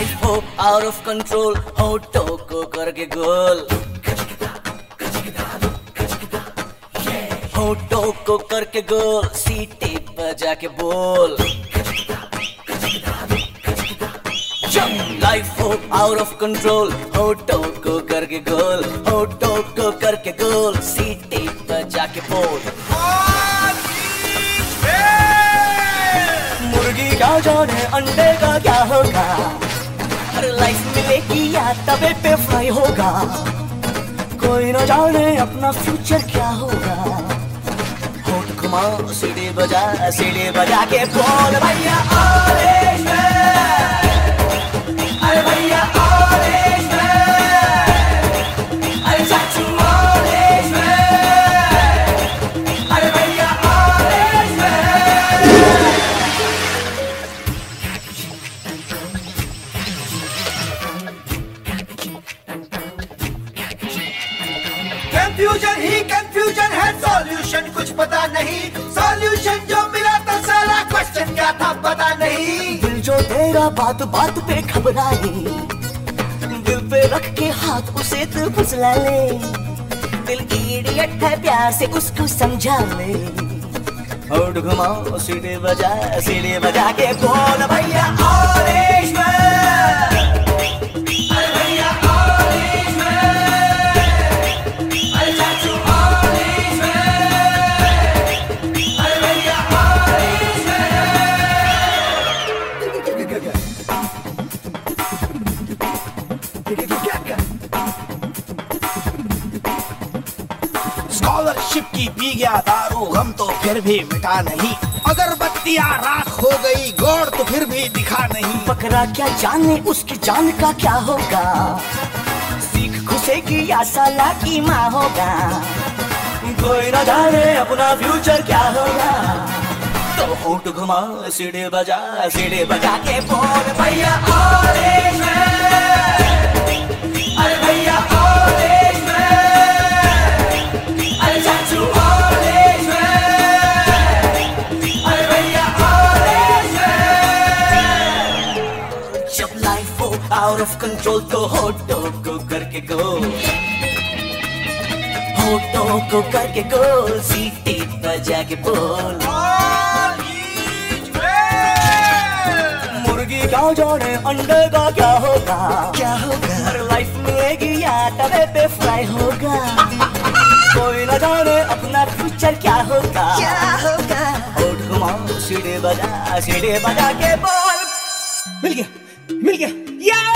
Out of control होटो को करके गोल होटो को करके गोल सीटे बजा के बोल लाइफ हो आउट ऑफ़ कंट्रोल होटो को करके गोल होटो को करके गोल सीटे बजा के बोल मुर्गी क्या जाने अंडे का क्या होगा? तवे पे फ्राई होगा। कोई न जाने अपना फ्यूचर क्या होगा। होट घुमाओ, सीढ़ी बजा सीढ़ी बजा के बोल, भैया कंफ्यूजन ही कंफ्यूजन है सॉल्यूशन कुछ पता नहीं। सॉल्यूशन जो मिला तो सारा क्वेश्चन क्या था पता नहीं। दिल जो तेरा बात बात पे घबराए, दिल पे रख के हाथ उसे तू फुसला ले। दिल इडियट है प्यार से उसको समझा ले। होठ घुमाओ सीढ़ी बजा सीढ़ी बजा के बोल, भैया ऑरेंज स्कॉलरशिप की पी गया दारू हम तो फिर भी मिटा नहीं। अगर बत्तियाँ राख हो गई, गौर तो फिर भी दिखा नहीं। बकरा क्या जाने, उसकी जान का क्या होगा? सीख घुसेगी या साला की माँ होगा? कोई न जाने अपना फ्यूचर क्या होगा? तो होठ घुमा, सीढ़ी बजा सीढ़ी बजा के बोल, भैया कंट्रोल तो होटो को करके गो होटो को करके गोल सीटी बजा के बोल मुर्गी क्या जाने अंडे का क्या होगा? क्या होगा? हर लाइफ मिलेगी या तवे पे फ्राई होगा। कोई न जाने अपना फ्यूचर क्या होगा? क्या होगा? होठ घुमाओ सीढ़ी बजा सीढ़ी बजा के बोल। मिल गया मिल गया।